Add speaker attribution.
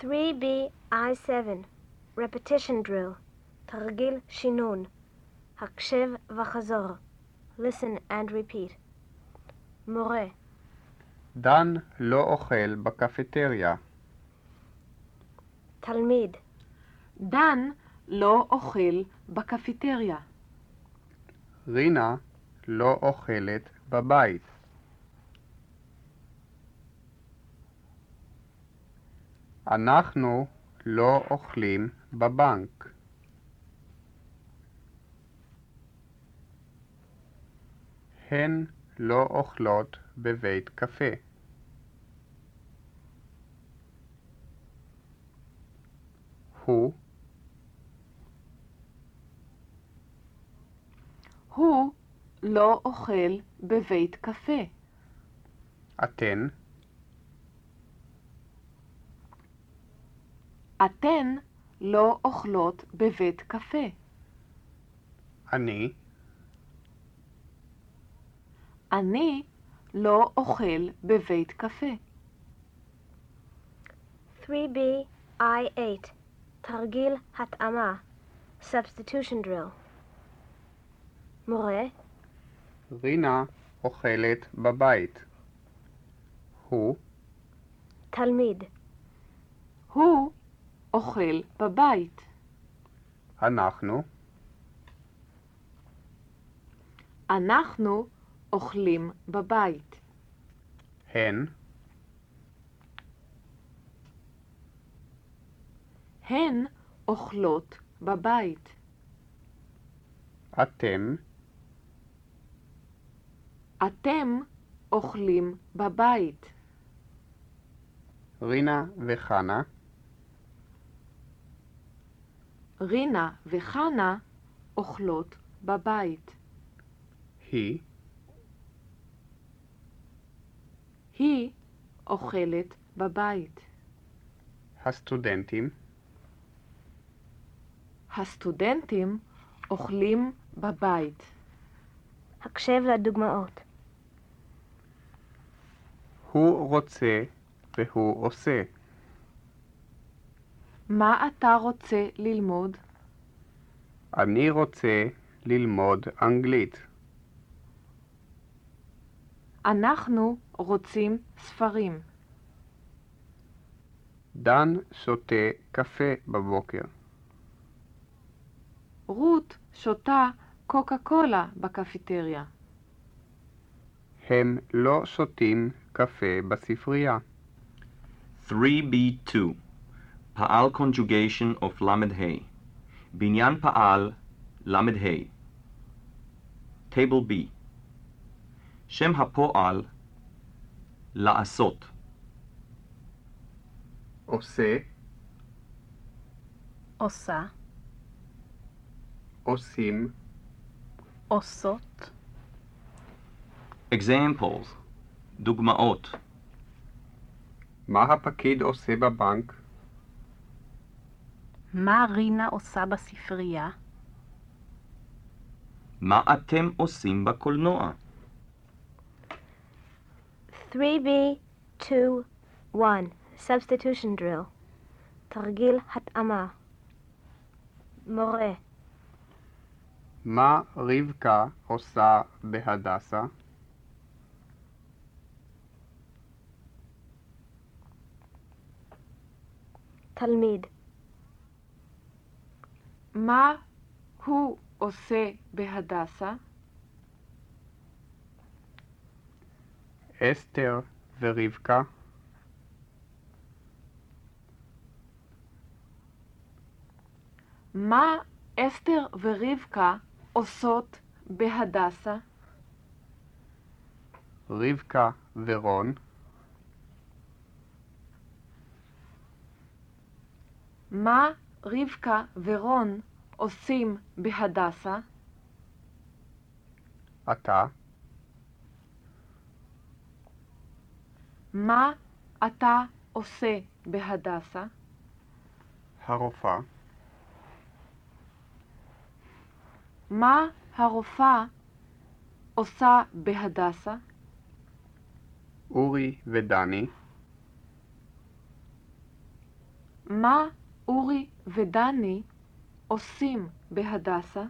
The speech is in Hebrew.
Speaker 1: 3B I7 Repetition Drill תרגיל שינון הקשב וחזור Listen and repeat מורה
Speaker 2: דן לא אוכל בקפטריה.
Speaker 1: תלמיד
Speaker 3: דן לא אוכל בקפיטריה.
Speaker 2: רינה לא אוכלת בבית. אנחנו לא אוכלים בבנק. הן לא אוכלות בבית קפה. הוא
Speaker 3: הוא לא אוכל בבית קפה.
Speaker 2: אתן
Speaker 3: אתן לא אוכלות בבית קפה.
Speaker 2: אני
Speaker 3: אני לא אוכל בבית קפה.
Speaker 1: 3B I8 תרגיל התאמה Substitution Drill מורה
Speaker 2: רינה אוכלת בבית. הוא
Speaker 1: תלמיד
Speaker 3: הוא אוכל בבית.
Speaker 2: אנחנו
Speaker 3: אנחנו אוכלים בבית.
Speaker 2: הן
Speaker 3: הן אוכלות בבית.
Speaker 2: אתם
Speaker 3: אתם אוכלים בבית.
Speaker 2: רינה וחנה
Speaker 3: רינה וחנה אוכלות בבית.
Speaker 2: היא
Speaker 3: היא אוכלת בבית.
Speaker 2: הסטודנטים
Speaker 3: הסטודנטים אוכלים בבית.
Speaker 1: הקשב לדוגמאות
Speaker 2: הוא רוצה והוא עושה.
Speaker 3: מה אתה רוצה ללמוד?
Speaker 2: אני רוצה ללמוד אנגלית.
Speaker 3: אנחנו רוצים ספרים.
Speaker 2: דן שותה קפה בבוקר.
Speaker 3: רות שותה קוקה קולה בקפיטריה.
Speaker 2: הם לא שותים קפה בספרייה.
Speaker 4: 3B2 פעל conjugation of ל"ה בניין פעל ל"ה Table B שם הפועל לעשות.
Speaker 2: עושה,
Speaker 5: עושה,
Speaker 2: עושים,
Speaker 5: עושות,
Speaker 4: Examples. דוגמאות.
Speaker 2: מה הפקיד עושה בבנק?
Speaker 5: מה רינה עושה בספרייה?
Speaker 4: מה אתם עושים בקולנוע?
Speaker 1: 3B 2 1 Substitution Drill תרגיל התאמה מורה
Speaker 2: מה רבקה עושה בהדסה?
Speaker 1: תלמיד
Speaker 3: מה הוא עושה בהדסה?
Speaker 2: אסתר ורבקה?
Speaker 3: מה אסתר ורבקה עושות בהדסה?
Speaker 2: רבקה ורון?
Speaker 3: מה רבקה ורון עושים בהדסה?
Speaker 2: אתה?
Speaker 3: מה אתה עושה בהדסה?
Speaker 2: הרופאה?
Speaker 3: מה הרופאה עושה בהדסה?
Speaker 2: אורי ודני?
Speaker 3: מה אורי ודני עושים בהדסה?